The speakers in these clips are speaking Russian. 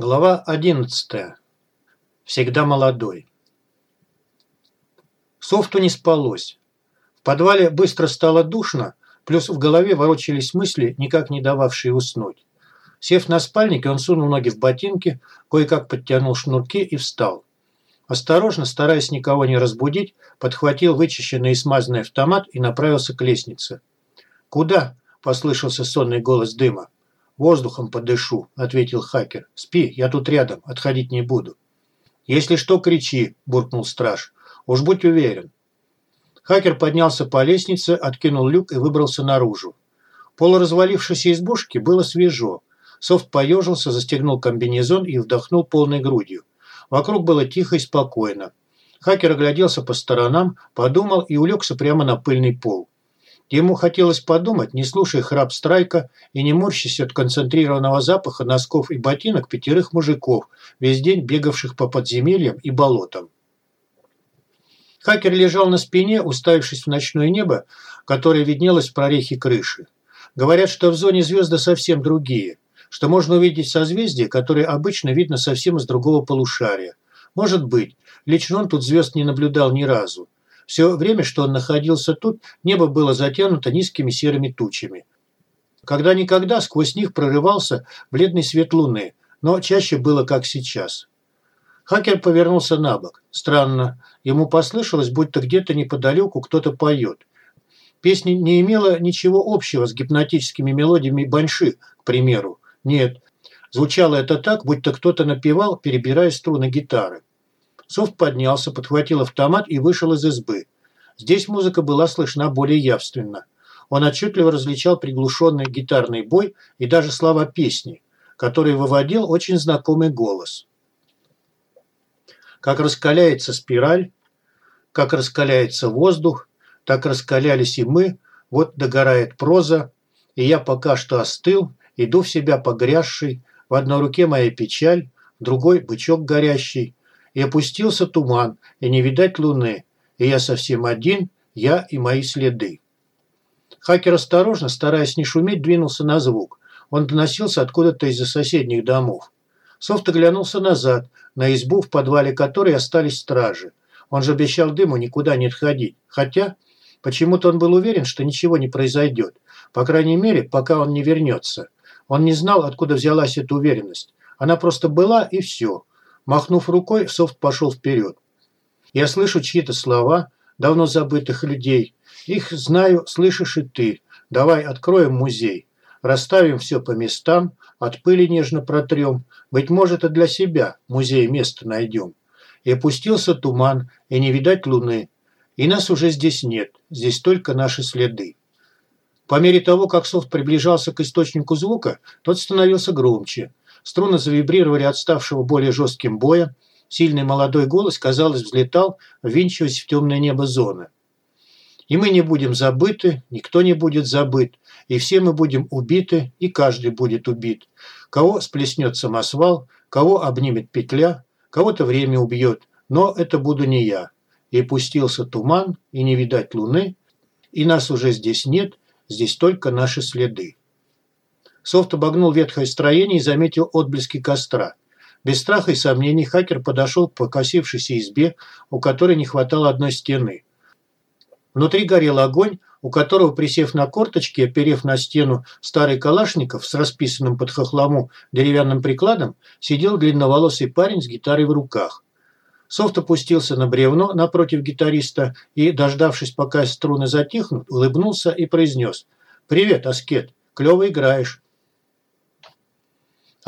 Глава 11. Всегда молодой. Софту не спалось. В подвале быстро стало душно, плюс в голове ворочались мысли, никак не дававшие уснуть. Сев на спальнике, он сунул ноги в ботинки, кое-как подтянул шнурки и встал. Осторожно, стараясь никого не разбудить, подхватил вычищенный и смазанный автомат и направился к лестнице. «Куда?» – послышался сонный голос дыма. «Воздухом подышу», – ответил хакер. «Спи, я тут рядом, отходить не буду». «Если что, кричи», – буркнул страж. «Уж будь уверен». Хакер поднялся по лестнице, откинул люк и выбрался наружу. Полуразвалившейся избушке было свежо. Софт поежился, застегнул комбинезон и вдохнул полной грудью. Вокруг было тихо и спокойно. Хакер огляделся по сторонам, подумал и улегся прямо на пыльный пол. Ему хотелось подумать, не слушая храп страйка и не морщась от концентрированного запаха носков и ботинок пятерых мужиков, весь день бегавших по подземельям и болотам. Хакер лежал на спине, уставившись в ночное небо, которое виднелось в прорехе крыши. Говорят, что в зоне звезды совсем другие, что можно увидеть созвездия, которые обычно видно совсем из другого полушария. Может быть, лично он тут звезд не наблюдал ни разу. Все время, что он находился тут, небо было затянуто низкими серыми тучами. Когда-никогда сквозь них прорывался бледный свет луны, но чаще было как сейчас. Хакер повернулся на бок. Странно. Ему послышалось, будто где-то неподалеку кто-то поет. Песня не имела ничего общего с гипнотическими мелодиями банши, к примеру. Нет. Звучало это так, будто кто-то напевал, перебирая струны гитары. Софт поднялся, подхватил автомат и вышел из избы. Здесь музыка была слышна более явственно. Он отчетливо различал приглушенный гитарный бой и даже слова песни, которые выводил очень знакомый голос. Как раскаляется спираль, как раскаляется воздух, так раскалялись и мы, вот догорает проза, и я пока что остыл, иду в себя погрязший, в одной руке моя печаль, в другой бычок горящий, и опустился туман, и не видать луны, и я совсем один, я и мои следы. Хакер осторожно, стараясь не шуметь, двинулся на звук. Он доносился откуда-то из-за соседних домов. Софт оглянулся назад, на избу, в подвале которой остались стражи. Он же обещал дыму никуда не отходить. Хотя, почему-то он был уверен, что ничего не произойдет. По крайней мере, пока он не вернется. Он не знал, откуда взялась эта уверенность. Она просто была, и все. Махнув рукой, Софт пошел вперед. Я слышу чьи-то слова, давно забытых людей. Их знаю, слышишь и ты. Давай откроем музей. Расставим все по местам, от пыли нежно протрем. Быть может, и для себя музей место найдем. И опустился туман, и не видать луны. И нас уже здесь нет, здесь только наши следы. По мере того, как Софт приближался к источнику звука, тот становился громче. Струны завибрировали от ставшего более жестким боя. Сильный молодой голос, казалось, взлетал, ввинчиваясь в темное небо зоны. И мы не будем забыты, никто не будет забыт, и все мы будем убиты, и каждый будет убит. Кого сплеснет самосвал, кого обнимет петля, кого-то время убьет, но это буду не я. И пустился туман, и не видать луны, и нас уже здесь нет, здесь только наши следы. Софт обогнул ветхое строение и заметил отблески костра. Без страха и сомнений хакер подошел к покосившейся избе, у которой не хватало одной стены. Внутри горел огонь, у которого, присев на корточки, оперев на стену старый калашников с расписанным под хохлому деревянным прикладом, сидел длинноволосый парень с гитарой в руках. Софт опустился на бревно напротив гитариста и, дождавшись, пока струны затихнут, улыбнулся и произнес «Привет, Аскет, клево играешь».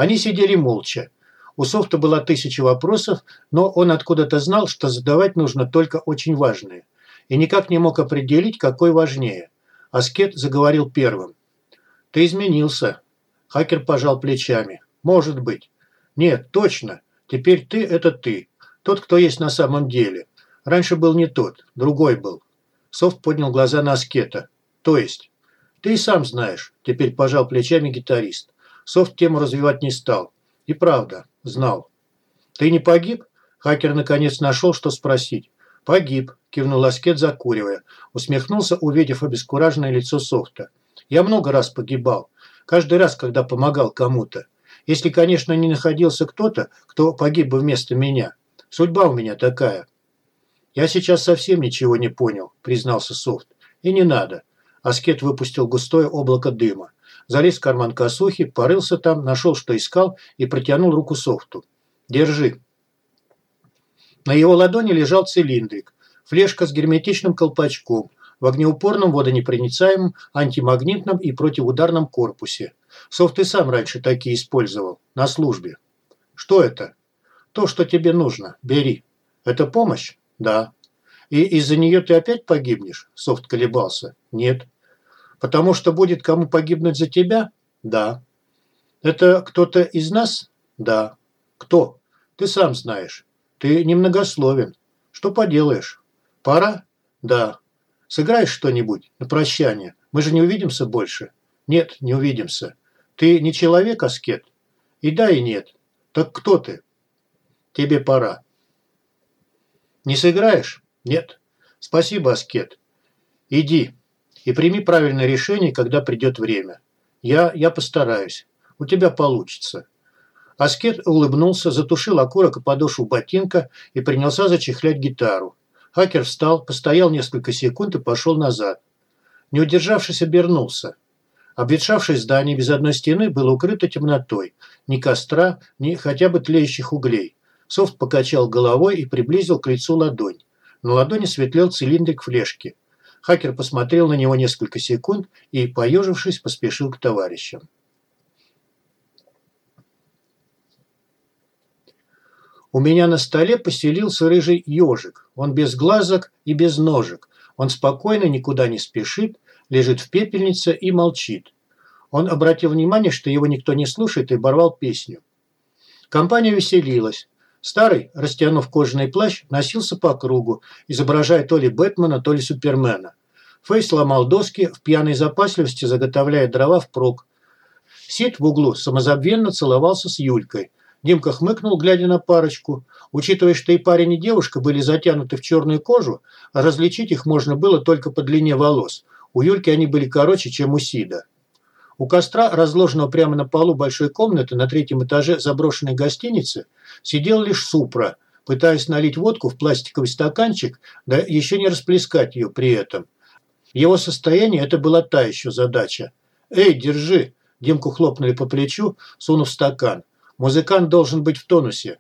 Они сидели молча. У Софта была тысяча вопросов, но он откуда-то знал, что задавать нужно только очень важные. И никак не мог определить, какой важнее. Аскет заговорил первым. «Ты изменился». Хакер пожал плечами. «Может быть». «Нет, точно. Теперь ты – это ты. Тот, кто есть на самом деле. Раньше был не тот, другой был». Софт поднял глаза на Аскета. «То есть?» «Ты и сам знаешь», – теперь пожал плечами гитарист. Софт тему развивать не стал. И правда, знал. «Ты не погиб?» Хакер наконец нашел, что спросить. «Погиб», – кивнул Аскет, закуривая. Усмехнулся, увидев обескураженное лицо Софта. «Я много раз погибал. Каждый раз, когда помогал кому-то. Если, конечно, не находился кто-то, кто погиб бы вместо меня. Судьба у меня такая. Я сейчас совсем ничего не понял, признался Софт. И не надо. Аскет выпустил густое облако дыма. Залез в карман косухи, порылся там, нашел, что искал, и протянул руку Софту. «Держи». На его ладони лежал цилиндрик. Флешка с герметичным колпачком. В огнеупорном, водонепроницаемом, антимагнитном и противоударном корпусе. Софт и сам раньше такие использовал. На службе. «Что это?» «То, что тебе нужно. Бери». «Это помощь?» «Да». «И из-за нее ты опять погибнешь?» Софт колебался. «Нет». Потому что будет кому погибнуть за тебя? Да. Это кто-то из нас? Да. Кто? Ты сам знаешь. Ты немногословен. Что поделаешь? Пора? Да. Сыграешь что-нибудь на прощание? Мы же не увидимся больше. Нет, не увидимся. Ты не человек, аскет? И да, и нет. Так кто ты? Тебе пора. Не сыграешь? Нет. Спасибо, аскет. Иди и прими правильное решение, когда придет время. Я, я постараюсь. У тебя получится». Аскет улыбнулся, затушил окурок и подошву ботинка и принялся зачехлять гитару. Хакер встал, постоял несколько секунд и пошел назад. Не удержавшись, обернулся. Обветшавшее здание без одной стены было укрыто темнотой. Ни костра, ни хотя бы тлеющих углей. Софт покачал головой и приблизил к лицу ладонь. На ладони светлел цилиндрик флешки. Хакер посмотрел на него несколько секунд и, поежившись, поспешил к товарищам. У меня на столе поселился рыжий ежик. Он без глазок и без ножек. Он спокойно, никуда не спешит, лежит в пепельнице и молчит. Он обратил внимание, что его никто не слушает, и оборвал песню. Компания веселилась. Старый, растянув кожаный плащ, носился по кругу, изображая то ли Бэтмена, то ли Супермена. Фейс ломал доски, в пьяной запасливости заготовляя дрова впрок. Сид в углу самозабвенно целовался с Юлькой. Димка хмыкнул, глядя на парочку. Учитывая, что и парень, и девушка были затянуты в черную кожу, а различить их можно было только по длине волос. У Юльки они были короче, чем у Сида. У костра, разложенного прямо на полу большой комнаты на третьем этаже заброшенной гостиницы, сидел лишь Супра, пытаясь налить водку в пластиковый стаканчик, да еще не расплескать ее при этом. Его состоянии это была та еще задача. «Эй, держи!» Димку хлопнули по плечу, сунув стакан. «Музыкант должен быть в тонусе».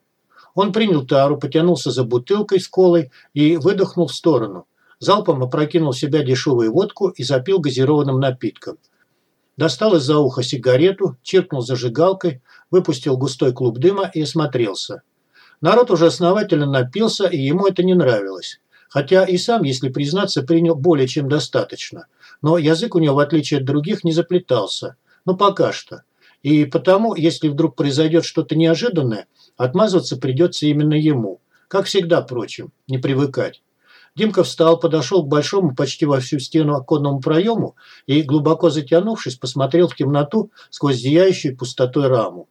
Он принял тару, потянулся за бутылкой с колой и выдохнул в сторону. Залпом опрокинул в себя дешевую водку и запил газированным напитком достал из-за уха сигарету, чиркнул зажигалкой, выпустил густой клуб дыма и осмотрелся. Народ уже основательно напился, и ему это не нравилось. Хотя и сам, если признаться, принял более чем достаточно. Но язык у него, в отличие от других, не заплетался. Ну, пока что. И потому, если вдруг произойдет что-то неожиданное, отмазываться придется именно ему. Как всегда, впрочем, не привыкать. Димка встал, подошел к большому почти во всю стену оконному проему и, глубоко затянувшись, посмотрел в темноту сквозь зияющую пустотой раму.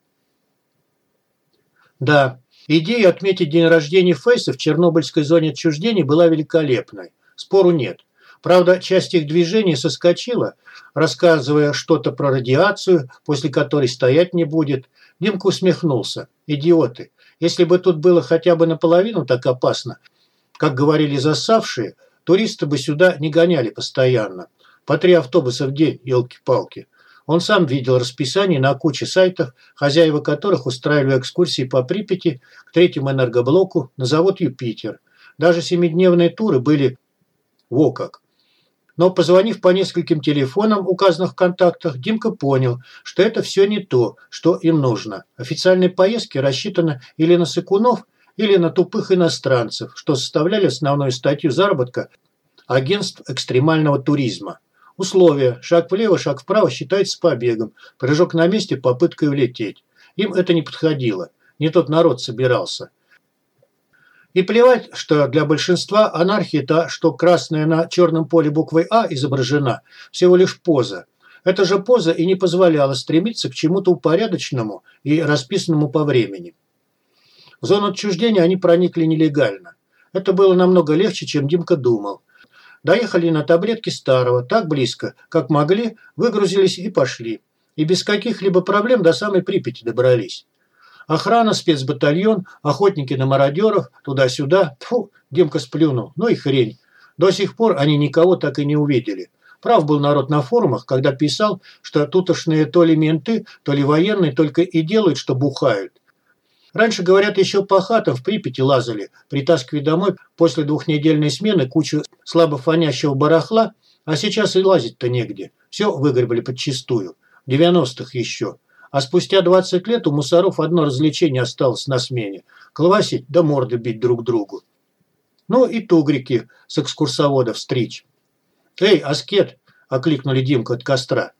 Да, идея отметить день рождения Фейса в Чернобыльской зоне отчуждения была великолепной. Спору нет. Правда, часть их движений соскочила, рассказывая что-то про радиацию, после которой стоять не будет. Димка усмехнулся. Идиоты. Если бы тут было хотя бы наполовину так опасно, как говорили засавшие, туристы бы сюда не гоняли постоянно. По три автобуса в день, елки-палки. Он сам видел расписание на куче сайтов, хозяева которых устраивали экскурсии по Припяти к третьему энергоблоку на завод «Юпитер». Даже семидневные туры были во как. Но позвонив по нескольким телефонам, указанных в контактах, Димка понял, что это все не то, что им нужно. Официальные поездки рассчитаны или на Сыкунов – или на тупых иностранцев, что составляли основную статью заработка агентств экстремального туризма. Условия – шаг влево, шаг вправо считается побегом, прыжок на месте – попыткой улететь. Им это не подходило, не тот народ собирался. И плевать, что для большинства анархия то, что красная на черном поле буквой «А» изображена, всего лишь поза. Эта же поза и не позволяла стремиться к чему-то упорядоченному и расписанному по времени. В зону отчуждения они проникли нелегально. Это было намного легче, чем Димка думал. Доехали на таблетки старого, так близко, как могли, выгрузились и пошли. и без каких-либо проблем до самой Припяти добрались. Охрана, спецбатальон, охотники на мародеров, туда-сюда. Фу, Димка сплюнул. Ну и хрень. До сих пор они никого так и не увидели. Прав был народ на форумах, когда писал, что тутошные то ли менты, то ли военные только и делают, что бухают. Раньше, говорят, еще по хатам в Припяти лазали, притаскивая домой после двухнедельной смены кучу слабо фонящего барахла, а сейчас и лазить-то негде. Все выгребли подчистую. В 90-х еще. А спустя 20 лет у мусоров одно развлечение осталось на смене – классить да морды бить друг другу. Ну и тугрики с экскурсоводов стричь. «Эй, аскет!» – окликнули Димку от костра.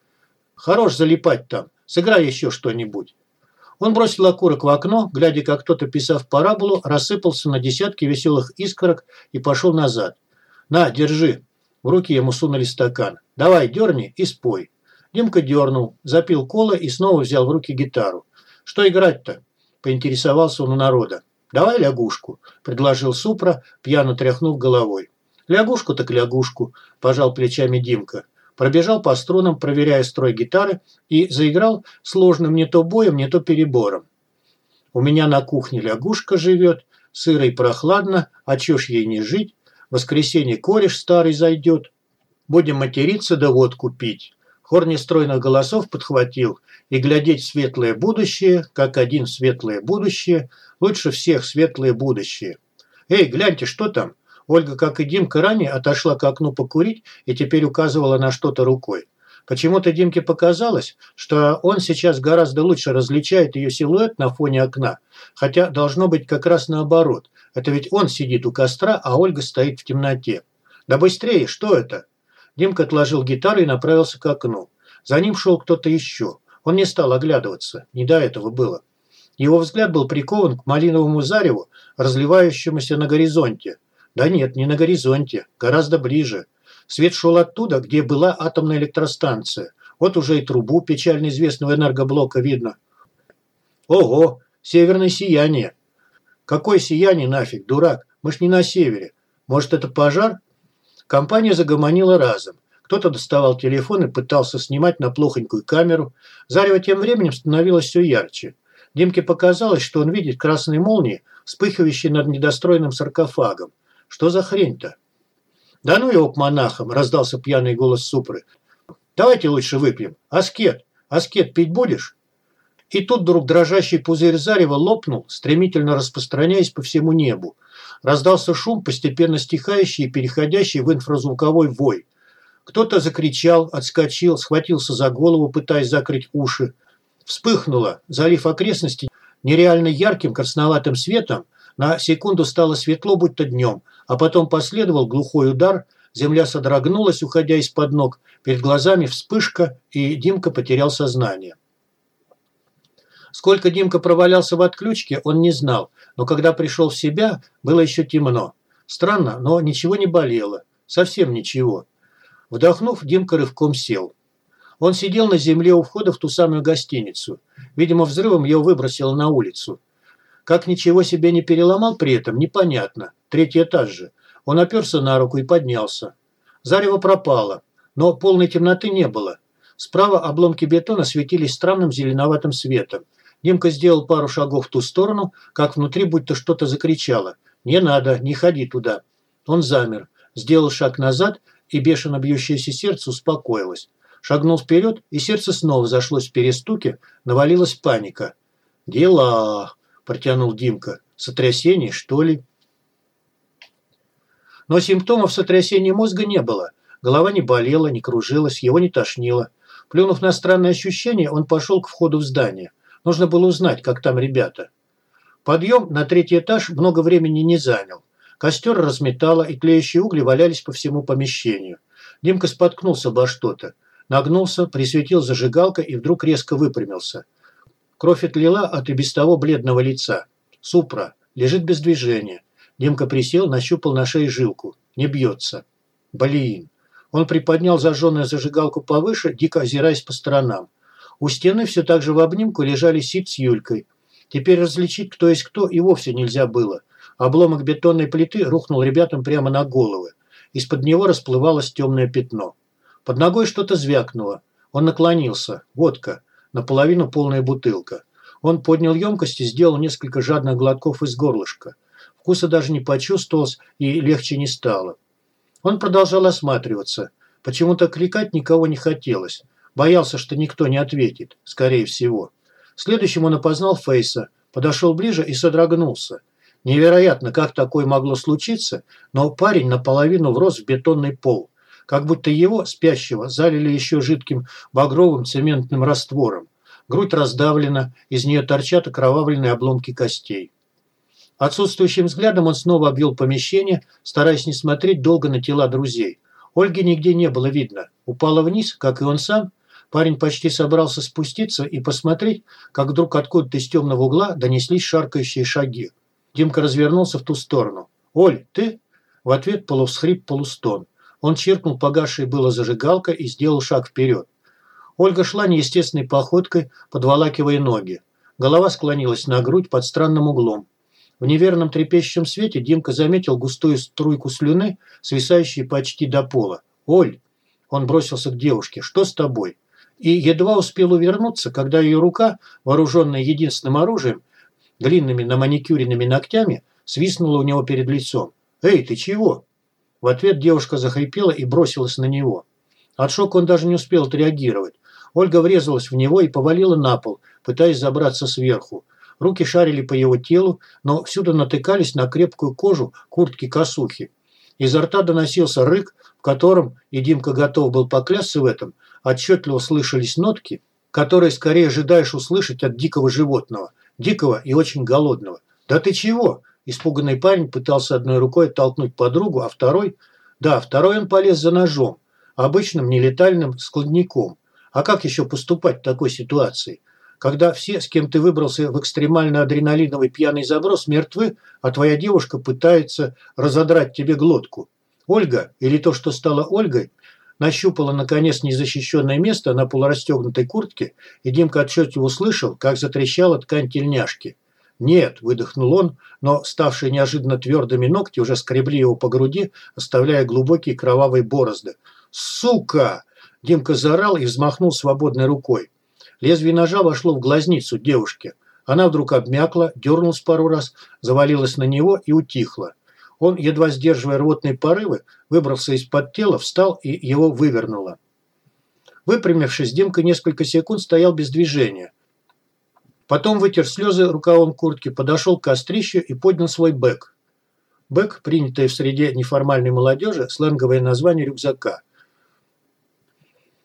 «Хорош залипать там. Сыграй еще что-нибудь». Он бросил окурок в окно, глядя, как кто-то, писав параболу, рассыпался на десятки веселых искорок и пошел назад. «На, держи!» В руки ему сунули стакан. «Давай, дерни и спой». Димка дернул, запил кола и снова взял в руки гитару. «Что играть-то?» – поинтересовался он у народа. «Давай лягушку», – предложил Супра, пьяно тряхнув головой. «Лягушку так лягушку», – пожал плечами Димка пробежал по струнам, проверяя строй гитары, и заиграл сложным не то боем, не то перебором. «У меня на кухне лягушка живет, сыро и прохладно, а чё ж ей не жить? Воскресенье кореш старый зайдет. Будем материться да водку пить». Хор нестройных голосов подхватил, и глядеть в светлое будущее, как один светлое будущее, лучше всех светлое будущее. «Эй, гляньте, что там?» Ольга, как и Димка ранее, отошла к окну покурить и теперь указывала на что-то рукой. Почему-то Димке показалось, что он сейчас гораздо лучше различает ее силуэт на фоне окна, хотя должно быть как раз наоборот. Это ведь он сидит у костра, а Ольга стоит в темноте. «Да быстрее, что это?» Димка отложил гитару и направился к окну. За ним шел кто-то еще. Он не стал оглядываться, не до этого было. Его взгляд был прикован к малиновому зареву, разливающемуся на горизонте. Да нет, не на горизонте, гораздо ближе. Свет шел оттуда, где была атомная электростанция. Вот уже и трубу печально известного энергоблока видно. Ого, северное сияние. Какое сияние нафиг, дурак? Мы ж не на севере. Может, это пожар? Компания загомонила разом. Кто-то доставал телефон и пытался снимать на плохонькую камеру. Зарево тем временем становилось все ярче. Димке показалось, что он видит красные молнии, вспыхивающие над недостроенным саркофагом. Что за хрень-то? Да ну его к монахам, раздался пьяный голос Супры. Давайте лучше выпьем. Аскет, аскет пить будешь? И тут вдруг дрожащий пузырь зарева лопнул, стремительно распространяясь по всему небу. Раздался шум, постепенно стихающий и переходящий в инфразвуковой вой. Кто-то закричал, отскочил, схватился за голову, пытаясь закрыть уши. Вспыхнуло, залив окрестности нереально ярким красноватым светом, на секунду стало светло, будто днем, а потом последовал глухой удар, земля содрогнулась, уходя из-под ног, перед глазами вспышка, и Димка потерял сознание. Сколько Димка провалялся в отключке, он не знал, но когда пришел в себя, было еще темно. Странно, но ничего не болело. Совсем ничего. Вдохнув, Димка рывком сел. Он сидел на земле у входа в ту самую гостиницу. Видимо, взрывом его выбросило на улицу. Как ничего себе не переломал при этом, непонятно. Третий этаж же. Он оперся на руку и поднялся. Зарево пропало, но полной темноты не было. Справа обломки бетона светились странным зеленоватым светом. Димка сделал пару шагов в ту сторону, как внутри будто что-то закричало. «Не надо, не ходи туда». Он замер, сделал шаг назад, и бешено бьющееся сердце успокоилось. Шагнул вперед, и сердце снова зашлось в перестуке, навалилась паника. «Дела!» Протянул Димка. Сотрясение, что ли? Но симптомов сотрясения мозга не было. Голова не болела, не кружилась, его не тошнило. Плюнув на странное ощущение, он пошел к входу в здание. Нужно было узнать, как там ребята. Подъем на третий этаж много времени не занял. Костер разметало, и тлеющие угли валялись по всему помещению. Димка споткнулся обо что-то. Нагнулся, присветил зажигалкой и вдруг резко выпрямился – Кровь отлила от и без того бледного лица. Супра. Лежит без движения. Демка присел, нащупал на шее жилку. Не бьется. Блин. Он приподнял зажженную зажигалку повыше, дико озираясь по сторонам. У стены все так же в обнимку лежали Сид с Юлькой. Теперь различить, кто есть кто, и вовсе нельзя было. Обломок бетонной плиты рухнул ребятам прямо на головы. Из-под него расплывалось темное пятно. Под ногой что-то звякнуло. Он наклонился. Водка. Наполовину полная бутылка. Он поднял емкость и сделал несколько жадных глотков из горлышка. Вкуса даже не почувствовалось и легче не стало. Он продолжал осматриваться. Почему-то кликать никого не хотелось. Боялся, что никто не ответит, скорее всего. Следующим он опознал Фейса, подошел ближе и содрогнулся. Невероятно, как такое могло случиться, но парень наполовину врос в бетонный пол. Как будто его, спящего, залили еще жидким багровым цементным раствором. Грудь раздавлена, из нее торчат окровавленные обломки костей. Отсутствующим взглядом он снова обвел помещение, стараясь не смотреть долго на тела друзей. Ольги нигде не было видно. Упала вниз, как и он сам. Парень почти собрался спуститься и посмотреть, как вдруг откуда-то из темного угла донеслись шаркающие шаги. Димка развернулся в ту сторону. «Оль, ты?» В ответ полувсхрип, полустон. Он чиркнул погасшей было зажигалка и сделал шаг вперед. Ольга шла неестественной походкой, подволакивая ноги. Голова склонилась на грудь под странным углом. В неверном трепещущем свете Димка заметил густую струйку слюны, свисающей почти до пола. «Оль!» Он бросился к девушке. «Что с тобой?» И едва успел увернуться, когда ее рука, вооруженная единственным оружием, длинными наманикюренными ногтями, свистнула у него перед лицом. «Эй, ты чего?» В ответ девушка захрипела и бросилась на него. От шока он даже не успел отреагировать. Ольга врезалась в него и повалила на пол, пытаясь забраться сверху. Руки шарили по его телу, но всюду натыкались на крепкую кожу куртки-косухи. Изо рта доносился рык, в котором, и Димка готов был поклясться в этом, отчетливо слышались нотки, которые скорее ожидаешь услышать от дикого животного дикого и очень голодного. «Да ты чего?» Испуганный парень пытался одной рукой оттолкнуть подругу, а второй... Да, второй он полез за ножом, обычным нелетальным складником. А как еще поступать в такой ситуации? Когда все, с кем ты выбрался в экстремально адреналиновый пьяный заброс, мертвы, а твоя девушка пытается разодрать тебе глотку. Ольга, или то, что стало Ольгой, нащупала, наконец, незащищенное место на полурастегнутой куртке, и Димка отчетливо услышал, как затрещала ткань тельняшки. «Нет», – выдохнул он, но ставшие неожиданно твердыми ногти уже скребли его по груди, оставляя глубокие кровавые борозды. «Сука!» – Димка заорал и взмахнул свободной рукой. Лезвие ножа вошло в глазницу девушки. Она вдруг обмякла, дернулась пару раз, завалилась на него и утихла. Он, едва сдерживая рвотные порывы, выбрался из-под тела, встал и его вывернуло. Выпрямившись, Димка несколько секунд стоял без движения. Потом вытер слезы рукавом куртки, подошел к кострищу и поднял свой бэк. Бэк, принятое в среде неформальной молодежи, сленговое название рюкзака.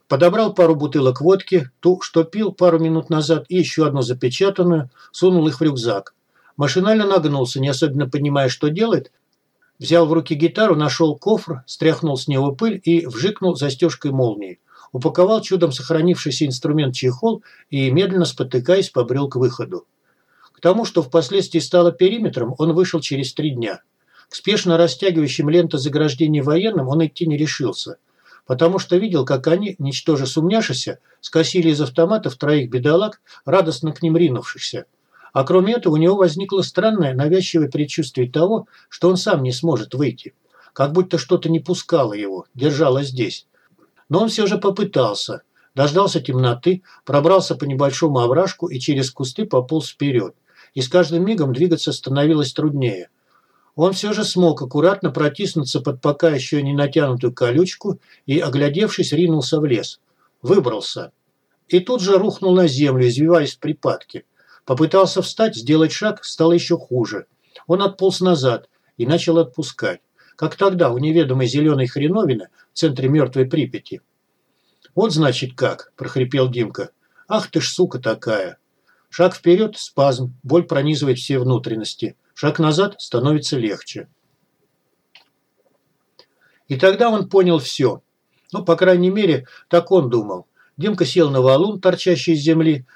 Подобрал пару бутылок водки, ту, что пил пару минут назад, и еще одну запечатанную, сунул их в рюкзак. Машинально нагнулся, не особенно понимая, что делает, Взял в руки гитару, нашел кофр, стряхнул с него пыль и вжикнул застежкой молнии. Упаковал чудом сохранившийся инструмент чехол и, медленно спотыкаясь, побрел к выходу. К тому, что впоследствии стало периметром, он вышел через три дня. К спешно растягивающим лента заграждений военным он идти не решился, потому что видел, как они, ничтоже сумняшися, скосили из автоматов троих бедолаг, радостно к ним ринувшихся. А кроме этого у него возникло странное навязчивое предчувствие того, что он сам не сможет выйти. Как будто что-то не пускало его, держало здесь. Но он все же попытался. Дождался темноты, пробрался по небольшому овражку и через кусты пополз вперед. И с каждым мигом двигаться становилось труднее. Он все же смог аккуратно протиснуться под пока еще не натянутую колючку и, оглядевшись, ринулся в лес. Выбрался. И тут же рухнул на землю, извиваясь в припадке. Попытался встать, сделать шаг, стало еще хуже. Он отполз назад и начал отпускать. Как тогда у неведомой зеленой хреновины в центре мертвой Припяти. «Вот значит как», – прохрипел Димка. «Ах ты ж сука такая!» Шаг вперед – спазм, боль пронизывает все внутренности. Шаг назад – становится легче. И тогда он понял все. Ну, по крайней мере, так он думал. Димка сел на валун, торчащий из земли,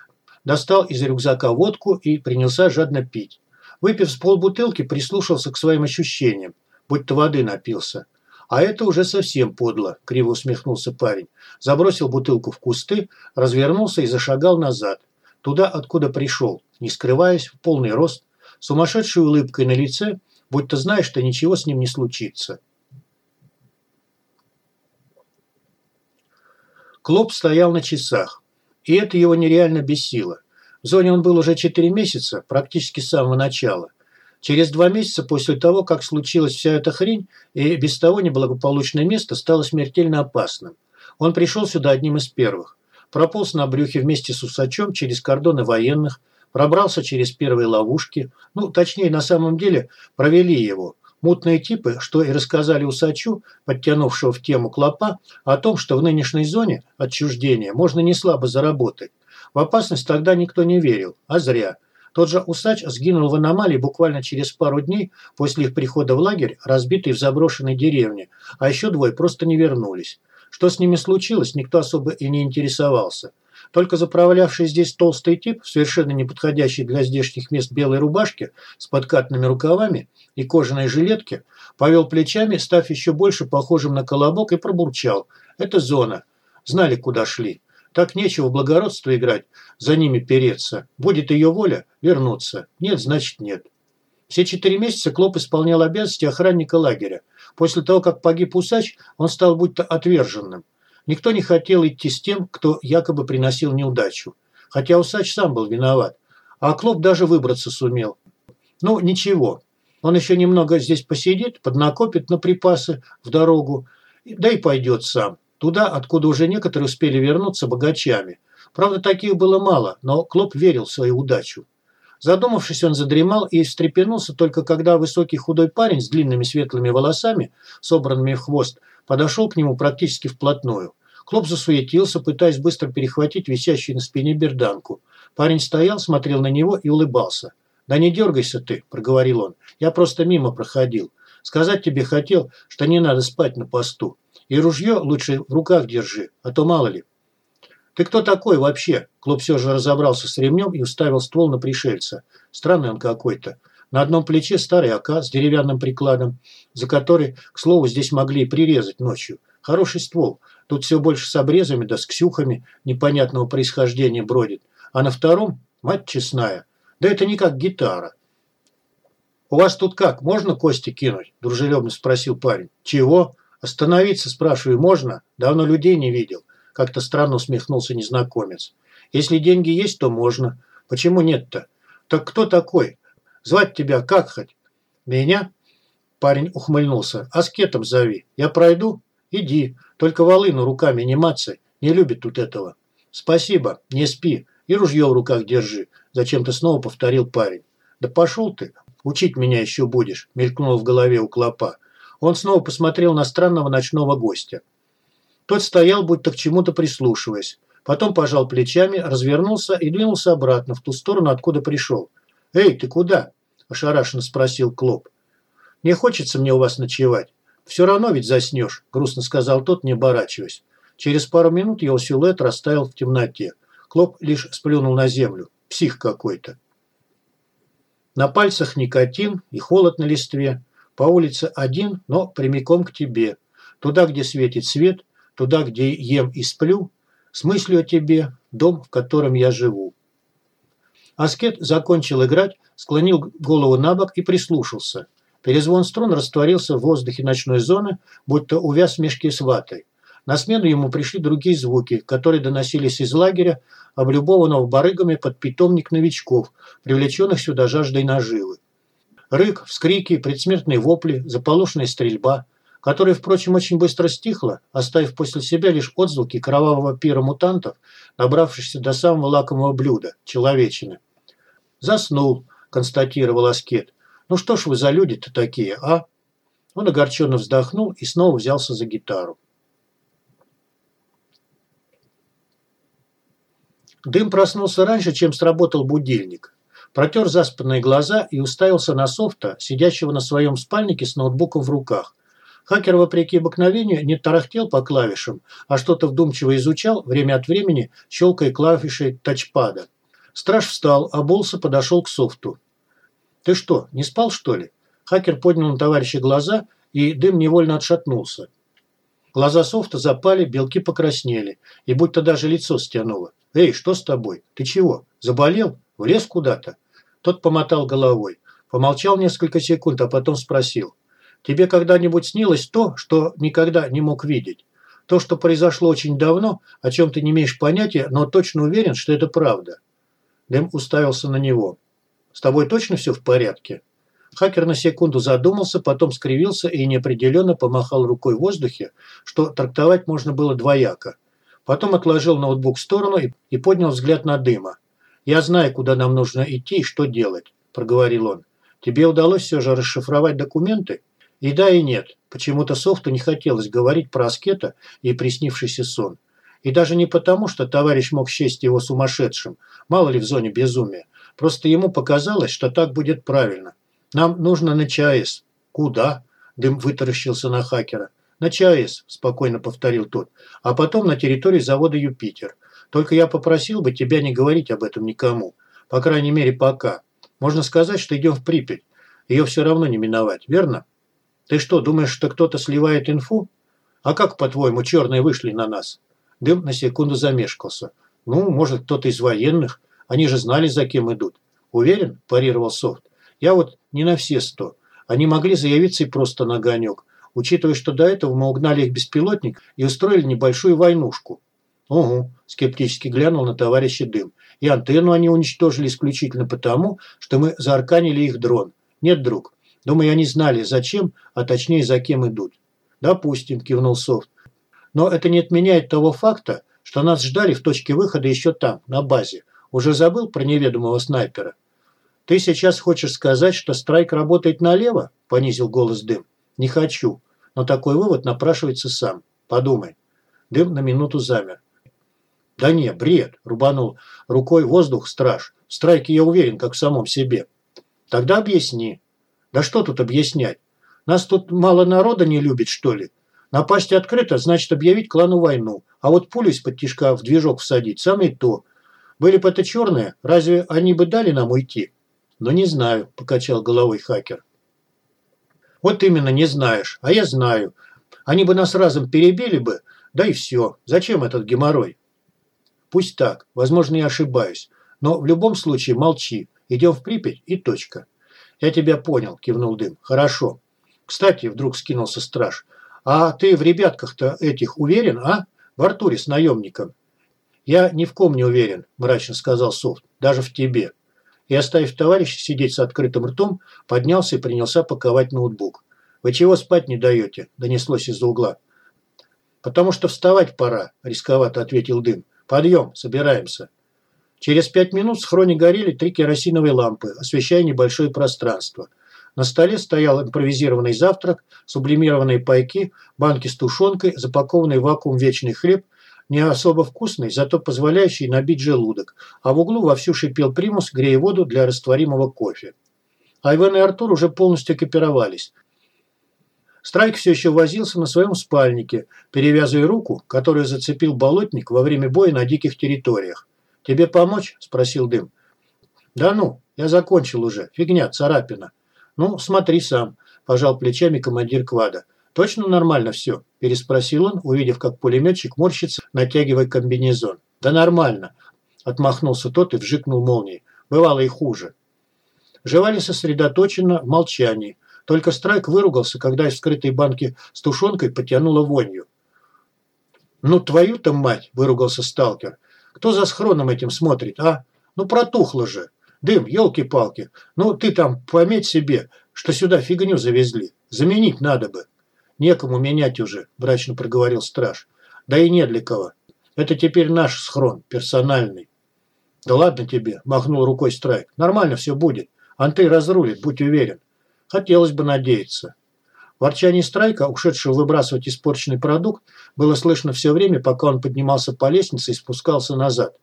достал из рюкзака водку и принялся жадно пить. Выпив с полбутылки, прислушался к своим ощущениям, будто воды напился. «А это уже совсем подло», – криво усмехнулся парень. Забросил бутылку в кусты, развернулся и зашагал назад. Туда, откуда пришел, не скрываясь, в полный рост, сумасшедшей улыбкой на лице, будто знаешь, что ничего с ним не случится. Клоп стоял на часах. И это его нереально бесило. В зоне он был уже 4 месяца, практически с самого начала. Через два месяца после того, как случилась вся эта хрень, и без того неблагополучное место стало смертельно опасным. Он пришел сюда одним из первых. Прополз на брюхе вместе с усачом через кордоны военных, пробрался через первые ловушки, ну, точнее, на самом деле, провели его. Мутные типы, что и рассказали усачу, подтянувшего в тему клопа, о том, что в нынешней зоне отчуждения можно не слабо заработать. В опасность тогда никто не верил, а зря – тот же усач сгинул в аномалии буквально через пару дней после их прихода в лагерь, разбитый в заброшенной деревне, а еще двое просто не вернулись. Что с ними случилось, никто особо и не интересовался. Только заправлявший здесь толстый тип, совершенно не подходящий для здешних мест белой рубашки, с подкатными рукавами и кожаной жилетке, повел плечами, став еще больше похожим на колобок, и пробурчал. «Это зона. Знали, куда шли. Так нечего благородство играть, за ними переться. Будет ее воля – вернуться. Нет, значит нет. Все четыре месяца Клоп исполнял обязанности охранника лагеря. После того, как погиб усач, он стал будто отверженным. Никто не хотел идти с тем, кто якобы приносил неудачу. Хотя усач сам был виноват. А Клоп даже выбраться сумел. Ну, ничего. Он еще немного здесь посидит, поднакопит на припасы в дорогу, да и пойдет сам. Туда, откуда уже некоторые успели вернуться богачами. Правда, таких было мало, но Клоп верил в свою удачу. Задумавшись, он задремал и встрепенулся только когда высокий худой парень с длинными светлыми волосами, собранными в хвост, подошел к нему практически вплотную. Клоп засуетился, пытаясь быстро перехватить висящую на спине берданку. Парень стоял, смотрел на него и улыбался. «Да не дергайся ты», – проговорил он. «Я просто мимо проходил. Сказать тебе хотел, что не надо спать на посту. И ружье лучше в руках держи, а то мало ли. «Ты кто такой вообще?» Клоп все же разобрался с ремнем и уставил ствол на пришельца. Странный он какой-то. На одном плече старый АК с деревянным прикладом, за который, к слову, здесь могли и прирезать ночью. Хороший ствол. Тут все больше с обрезами да с ксюхами непонятного происхождения бродит. А на втором – мать честная. Да это не как гитара. «У вас тут как, можно кости кинуть?» – дружелюбно спросил парень. «Чего?» «Остановиться, спрашиваю, можно? Давно людей не видел». Как-то странно усмехнулся незнакомец. «Если деньги есть, то можно. Почему нет-то? Так кто такой? Звать тебя как хоть?» «Меня?» Парень ухмыльнулся. «Аскетом зови. Я пройду? Иди. Только волыну руками не мацай. Не любит тут этого». «Спасибо. Не спи. И ружье в руках держи», – зачем-то снова повторил парень. «Да пошел ты. Учить меня еще будешь», – мелькнуло в голове у клопа. Он снова посмотрел на странного ночного гостя. Тот стоял, будто к чему-то прислушиваясь. Потом пожал плечами, развернулся и двинулся обратно, в ту сторону, откуда пришел. «Эй, ты куда?» – ошарашенно спросил Клоп. «Не хочется мне у вас ночевать. Все равно ведь заснешь», – грустно сказал тот, не оборачиваясь. Через пару минут его силуэт растаял в темноте. Клоп лишь сплюнул на землю. Псих какой-то. На пальцах никотин и холод на листве. По улице один, но прямиком к тебе. Туда, где светит свет, туда, где ем и сплю, с мыслью о тебе, дом, в котором я живу. Аскет закончил играть, склонил голову на бок и прислушался. Перезвон струн растворился в воздухе ночной зоны, будто увяз в мешке с ватой. На смену ему пришли другие звуки, которые доносились из лагеря, облюбованного барыгами под питомник новичков, привлеченных сюда жаждой наживы. Рык, вскрики, предсмертные вопли, заполошенная стрельба, которая, впрочем, очень быстро стихла, оставив после себя лишь отзвуки кровавого пира мутантов, набравшихся до самого лакомого блюда – человечины. «Заснул», – констатировал Аскет. «Ну что ж вы за люди-то такие, а?» Он огорченно вздохнул и снова взялся за гитару. Дым проснулся раньше, чем сработал будильник протер заспанные глаза и уставился на софта, сидящего на своем спальнике с ноутбуком в руках. Хакер, вопреки обыкновению, не тарахтел по клавишам, а что-то вдумчиво изучал, время от времени щелкая клавишей тачпада. Страж встал, обулся, подошел к софту. «Ты что, не спал, что ли?» Хакер поднял на товарища глаза, и дым невольно отшатнулся. Глаза софта запали, белки покраснели, и будто даже лицо стянуло. «Эй, что с тобой? Ты чего? Заболел? Влез куда-то?» Тот помотал головой. Помолчал несколько секунд, а потом спросил. «Тебе когда-нибудь снилось то, что никогда не мог видеть? То, что произошло очень давно, о чем ты не имеешь понятия, но точно уверен, что это правда. Дэм уставился на него. С тобой точно все в порядке? Хакер на секунду задумался, потом скривился и неопределенно помахал рукой в воздухе, что трактовать можно было двояко. Потом отложил ноутбук в сторону и поднял взгляд на дыма. «Я знаю, куда нам нужно идти и что делать», – проговорил он. «Тебе удалось все же расшифровать документы?» И да, и нет. Почему-то Софту не хотелось говорить про аскета и приснившийся сон. И даже не потому, что товарищ мог счесть его сумасшедшим, мало ли в зоне безумия. Просто ему показалось, что так будет правильно. Нам нужно на ЧАЭС. Куда? Дым вытаращился на хакера. На ЧАЭС, спокойно повторил тот. А потом на территории завода Юпитер. Только я попросил бы тебя не говорить об этом никому. По крайней мере, пока. Можно сказать, что идем в Припять. Ее все равно не миновать, верно? Ты что, думаешь, что кто-то сливает инфу? А как, по-твоему, черные вышли на нас? Дым на секунду замешкался. Ну, может, кто-то из военных. Они же знали, за кем идут. Уверен? Парировал Софт. Я вот не на все сто. Они могли заявиться и просто на огонек, учитывая, что до этого мы угнали их беспилотник и устроили небольшую войнушку. Угу, скептически глянул на товарища Дым. И антенну они уничтожили исключительно потому, что мы заарканили их дрон. Нет, друг, Думаю, они знали, зачем, а точнее, за кем идут. Допустим, кивнул Софт. Но это не отменяет того факта, что нас ждали в точке выхода еще там, на базе. Уже забыл про неведомого снайпера? Ты сейчас хочешь сказать, что страйк работает налево? Понизил голос Дым. Не хочу. Но такой вывод напрашивается сам. Подумай. Дым на минуту замер. Да не, бред, рубанул рукой воздух страж. В страйке я уверен, как в самом себе. Тогда объясни. Да что тут объяснять? Нас тут мало народа не любит, что ли? Напасть открыто значит объявить клану войну, а вот пулю из-под тишка в движок всадить – самое то. Были бы это черные, разве они бы дали нам уйти? Но не знаю, покачал головой хакер. Вот именно не знаешь, а я знаю. Они бы нас разом перебили бы, да и все. Зачем этот геморрой? Пусть так, возможно, я ошибаюсь. Но в любом случае молчи. Идем в Припять и точка. «Я тебя понял», – кивнул Дым. «Хорошо. Кстати, вдруг скинулся страж. А ты в ребятках-то этих уверен, а? В Артуре с наемником?» «Я ни в ком не уверен», – мрачно сказал Софт. «Даже в тебе». И, оставив товарища сидеть с открытым ртом, поднялся и принялся паковать ноутбук. «Вы чего спать не даете?» – донеслось из-за угла. «Потому что вставать пора», – рисковато ответил Дым. «Подъем, собираемся». Через пять минут в схроне горели три керосиновые лампы, освещая небольшое пространство. На столе стоял импровизированный завтрак, сублимированные пайки, банки с тушенкой, запакованный в вакуум вечный хлеб, не особо вкусный, зато позволяющий набить желудок, а в углу вовсю шипел примус, грея воду для растворимого кофе. Айвен и Артур уже полностью экипировались. Страйк все еще возился на своем спальнике, перевязывая руку, которую зацепил болотник во время боя на диких территориях. «Тебе помочь?» – спросил Дым. «Да ну, я закончил уже. Фигня, царапина». «Ну, смотри сам», – пожал плечами командир квада. «Точно нормально все?» – переспросил он, увидев, как пулеметчик морщится, натягивая комбинезон. «Да нормально», – отмахнулся тот и вжикнул молнией. «Бывало и хуже». Жевали сосредоточенно в молчании. Только Страйк выругался, когда из скрытой банки с тушенкой потянуло вонью. «Ну, твою-то мать!» – выругался сталкер. Кто за схроном этим смотрит, а? Ну, протухло же. Дым, елки-палки. Ну, ты там пометь себе, что сюда фигню завезли. Заменить надо бы. Некому менять уже, мрачно проговорил страж. Да и не для кого. Это теперь наш схрон, персональный. Да ладно тебе, махнул рукой Страйк. Нормально все будет. Анты разрулит, будь уверен. Хотелось бы надеяться. Ворчание Страйка, ушедшего выбрасывать испорченный продукт, было слышно все время, пока он поднимался по лестнице и спускался назад.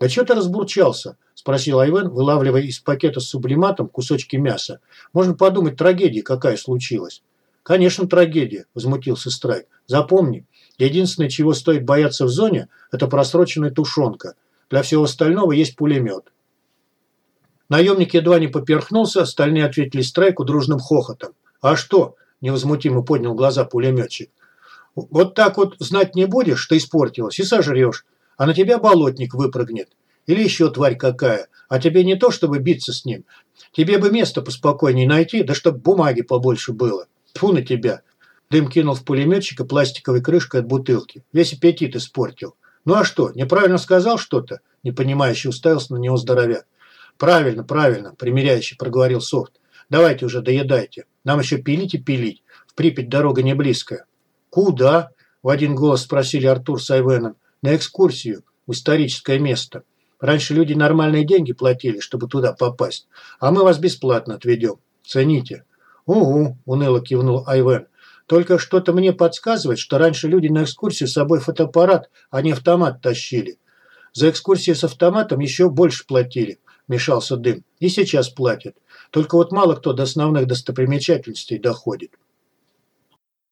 «Да что ты разбурчался?» – спросил Айвен, вылавливая из пакета с сублиматом кусочки мяса. «Можно подумать, трагедия какая случилась». «Конечно, трагедия», – возмутился Страйк. «Запомни, единственное, чего стоит бояться в зоне, это просроченная тушенка. Для всего остального есть пулемет». Наемник едва не поперхнулся, остальные ответили Страйку дружным хохотом. «А что?» невозмутимо поднял глаза пулеметчик. Вот так вот знать не будешь, что испортилось, и сожрешь, а на тебя болотник выпрыгнет. Или еще тварь какая, а тебе не то, чтобы биться с ним. Тебе бы место поспокойнее найти, да чтоб бумаги побольше было. Тьфу на тебя. Дым кинул в пулеметчика пластиковой крышкой от бутылки. Весь аппетит испортил. «Ну а что, неправильно сказал что-то?» Непонимающе уставился на него здоровяк. «Правильно, правильно», – примиряюще проговорил Софт. «Давайте уже доедайте. Нам еще пилить и пилить. В Припять дорога не близкая». «Куда?» – в один голос спросили Артур с Айвеном. «На экскурсию. В историческое место. Раньше люди нормальные деньги платили, чтобы туда попасть. А мы вас бесплатно отведем. Цените». «Угу», – уныло кивнул Айвен. «Только что-то мне подсказывает, что раньше люди на экскурсию с собой фотоаппарат, а не автомат тащили. За экскурсии с автоматом еще больше платили мешался дым. И сейчас платят. Только вот мало кто до основных достопримечательностей доходит.